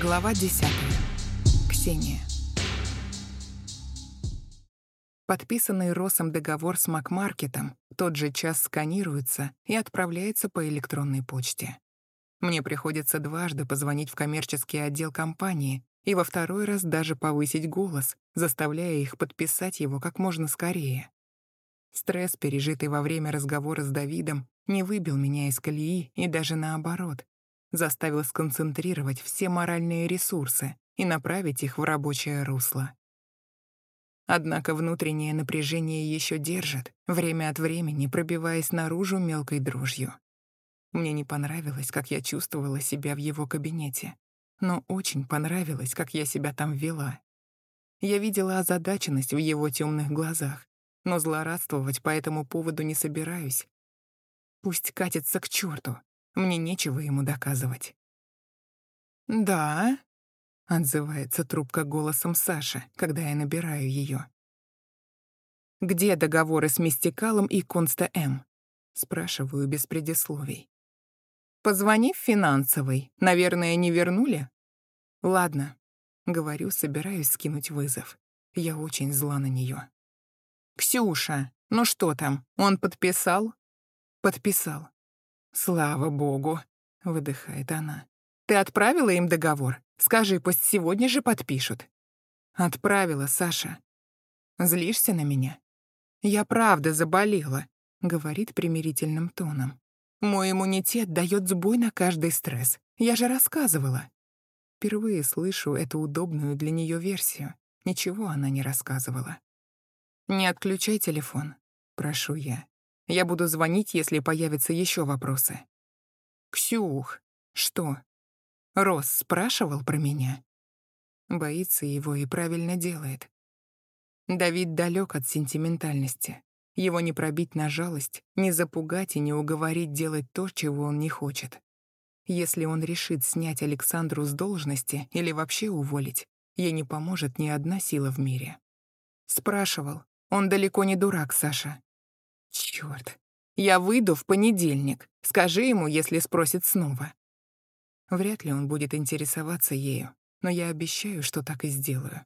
Глава 10. Ксения. Подписанный Росом договор с Макмаркетом тот же час сканируется и отправляется по электронной почте. Мне приходится дважды позвонить в коммерческий отдел компании и во второй раз даже повысить голос, заставляя их подписать его как можно скорее. Стресс, пережитый во время разговора с Давидом, не выбил меня из колеи и даже наоборот, заставил сконцентрировать все моральные ресурсы и направить их в рабочее русло. Однако внутреннее напряжение еще держит, время от времени пробиваясь наружу мелкой дрожью. Мне не понравилось, как я чувствовала себя в его кабинете, но очень понравилось, как я себя там вела. Я видела озадаченность в его темных глазах, но злорадствовать по этому поводу не собираюсь. Пусть катится к черту, мне нечего ему доказывать. «Да», — отзывается трубка голосом Саши, когда я набираю ее. «Где договоры с Мистикалом и Конста М?» — спрашиваю без предисловий. «Позвони в финансовый. Наверное, не вернули?» «Ладно», — говорю, собираюсь скинуть вызов. Я очень зла на нее. «Ксюша, ну что там, он подписал?» «Подписал. «Слава богу», — выдыхает она. «Ты отправила им договор? Скажи, пусть сегодня же подпишут». «Отправила, Саша». «Злишься на меня?» «Я правда заболела», — говорит примирительным тоном. «Мой иммунитет дает сбой на каждый стресс. Я же рассказывала». Впервые слышу эту удобную для нее версию. Ничего она не рассказывала. «Не отключай телефон», — прошу я. Я буду звонить, если появятся еще вопросы. «Ксюх, что? Рос спрашивал про меня?» Боится его и правильно делает. Давид далек от сентиментальности. Его не пробить на жалость, не запугать и не уговорить делать то, чего он не хочет. Если он решит снять Александру с должности или вообще уволить, ей не поможет ни одна сила в мире. Спрашивал. Он далеко не дурак, Саша. Черт, я выйду в понедельник. Скажи ему, если спросит снова. Вряд ли он будет интересоваться ею, но я обещаю, что так и сделаю.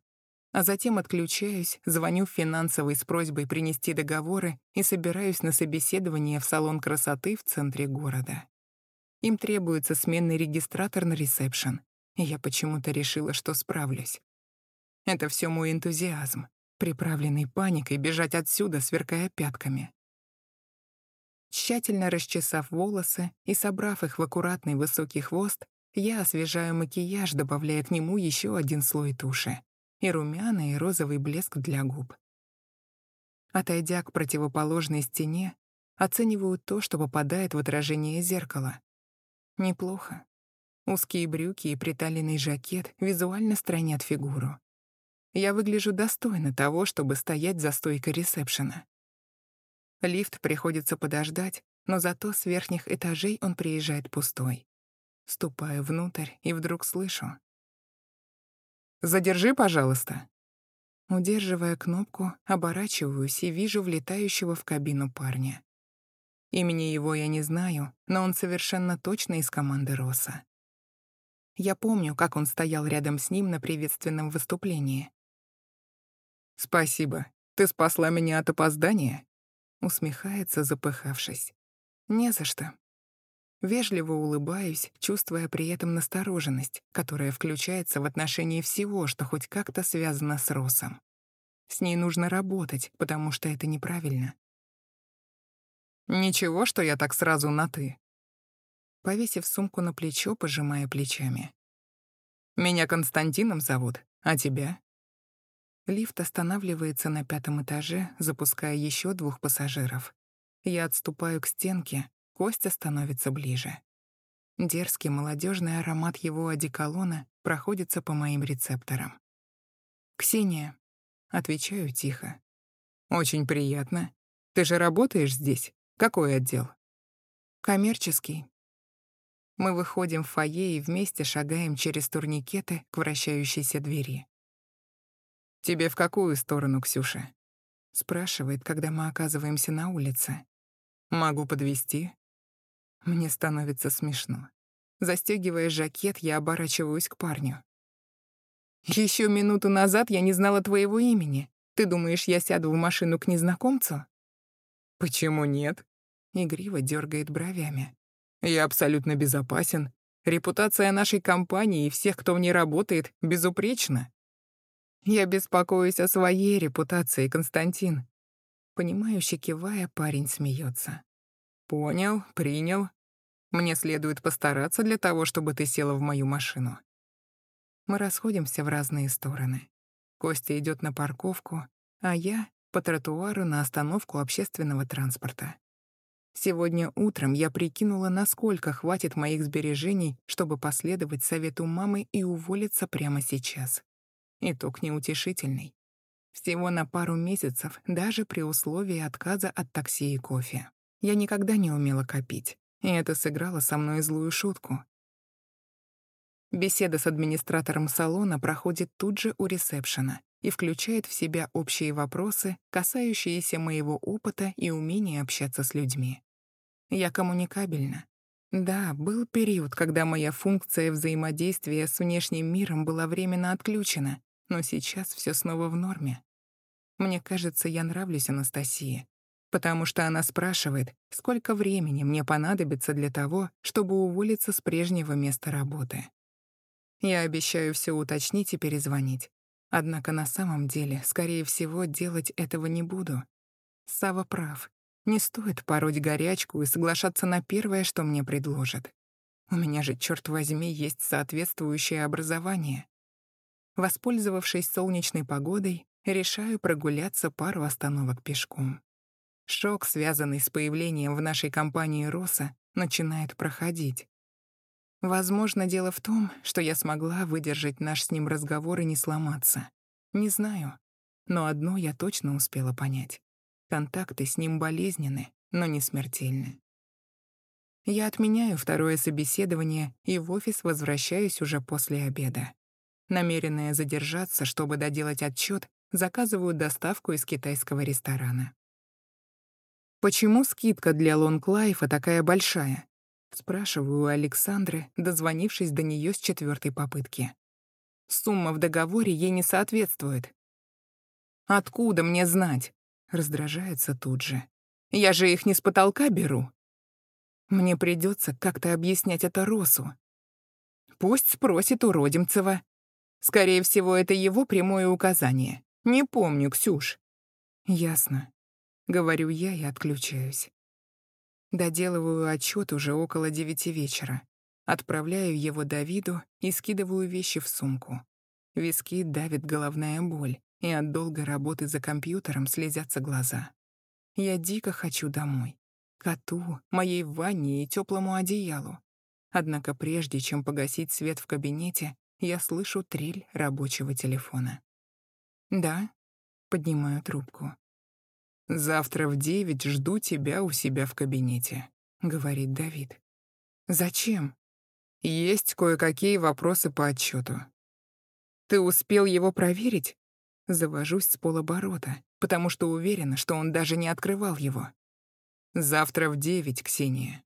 А затем отключаюсь, звоню в финансовый с просьбой принести договоры и собираюсь на собеседование в салон красоты в центре города. Им требуется сменный регистратор на ресепшн, и я почему-то решила, что справлюсь. Это все мой энтузиазм, приправленный паникой бежать отсюда, сверкая пятками. Тщательно расчесав волосы и собрав их в аккуратный высокий хвост, я освежаю макияж, добавляя к нему еще один слой туши и румяный и розовый блеск для губ. Отойдя к противоположной стене, оцениваю то, что попадает в отражение зеркала. Неплохо. Узкие брюки и приталенный жакет визуально странят фигуру. Я выгляжу достойно того, чтобы стоять за стойкой ресепшена. Лифт приходится подождать, но зато с верхних этажей он приезжает пустой. Ступаю внутрь и вдруг слышу. «Задержи, пожалуйста». Удерживая кнопку, оборачиваюсь и вижу влетающего в кабину парня. Имени его я не знаю, но он совершенно точно из команды Росса. Я помню, как он стоял рядом с ним на приветственном выступлении. «Спасибо. Ты спасла меня от опоздания?» Усмехается, запыхавшись. «Не за что». Вежливо улыбаюсь, чувствуя при этом настороженность, которая включается в отношении всего, что хоть как-то связано с Росом. С ней нужно работать, потому что это неправильно. «Ничего, что я так сразу на «ты». Повесив сумку на плечо, пожимая плечами. «Меня Константином зовут, а тебя?» Лифт останавливается на пятом этаже, запуская еще двух пассажиров. Я отступаю к стенке, Костя становится ближе. Дерзкий молодежный аромат его одеколона проходится по моим рецепторам. «Ксения», — отвечаю тихо. «Очень приятно. Ты же работаешь здесь? Какой отдел?» «Коммерческий». Мы выходим в фойе и вместе шагаем через турникеты к вращающейся двери. «Тебе в какую сторону, Ксюша?» Спрашивает, когда мы оказываемся на улице. «Могу подвести. Мне становится смешно. Застегивая жакет, я оборачиваюсь к парню. Еще минуту назад я не знала твоего имени. Ты думаешь, я сяду в машину к незнакомцу? Почему нет? Игриво дергает бровями. Я абсолютно безопасен. Репутация нашей компании и всех, кто в ней работает, безупречна. Я беспокоюсь о своей репутации, Константин. Понимающе кивая, парень смеется. Понял, принял. Мне следует постараться для того, чтобы ты села в мою машину. Мы расходимся в разные стороны. Костя идет на парковку, а я — по тротуару на остановку общественного транспорта. Сегодня утром я прикинула, насколько хватит моих сбережений, чтобы последовать совету мамы и уволиться прямо сейчас. Итог неутешительный. Всего на пару месяцев, даже при условии отказа от такси и кофе. Я никогда не умела копить, и это сыграло со мной злую шутку. Беседа с администратором салона проходит тут же у ресепшена и включает в себя общие вопросы, касающиеся моего опыта и умения общаться с людьми. Я коммуникабельна. Да, был период, когда моя функция взаимодействия с внешним миром была временно отключена, но сейчас все снова в норме. Мне кажется, я нравлюсь Анастасии, потому что она спрашивает, сколько времени мне понадобится для того, чтобы уволиться с прежнего места работы. Я обещаю все уточнить и перезвонить. Однако на самом деле, скорее всего, делать этого не буду. Сава прав. Не стоит пороть горячку и соглашаться на первое, что мне предложат. У меня же, черт возьми, есть соответствующее образование. Воспользовавшись солнечной погодой, решаю прогуляться пару остановок пешком. Шок, связанный с появлением в нашей компании Роса, начинает проходить. Возможно, дело в том, что я смогла выдержать наш с ним разговор и не сломаться. Не знаю. Но одно я точно успела понять. Контакты с ним болезненны, но не смертельны. Я отменяю второе собеседование и в офис возвращаюсь уже после обеда. Намеренная задержаться, чтобы доделать отчет, заказываю доставку из китайского ресторана. Почему скидка для лонг-лайфа такая большая? Спрашиваю у Александры, дозвонившись до нее с четвертой попытки. Сумма в договоре ей не соответствует. «Откуда мне знать?» Раздражается тут же. «Я же их не с потолка беру». Мне придется как-то объяснять это Росу. Пусть спросит у Родимцева. Скорее всего, это его прямое указание. Не помню, Ксюш. Ясно. Говорю я и отключаюсь. Доделываю отчет уже около девяти вечера. Отправляю его Давиду и скидываю вещи в сумку. Виски давит головная боль, и от долгой работы за компьютером слезятся глаза. Я дико хочу домой. Коту, моей ванне и теплому одеялу. Однако прежде чем погасить свет в кабинете, я слышу трель рабочего телефона. «Да?» — поднимаю трубку. «Завтра в девять жду тебя у себя в кабинете», — говорит Давид. «Зачем?» «Есть кое-какие вопросы по отчету. «Ты успел его проверить?» Завожусь с полоборота, потому что уверена, что он даже не открывал его. «Завтра в девять, Ксения.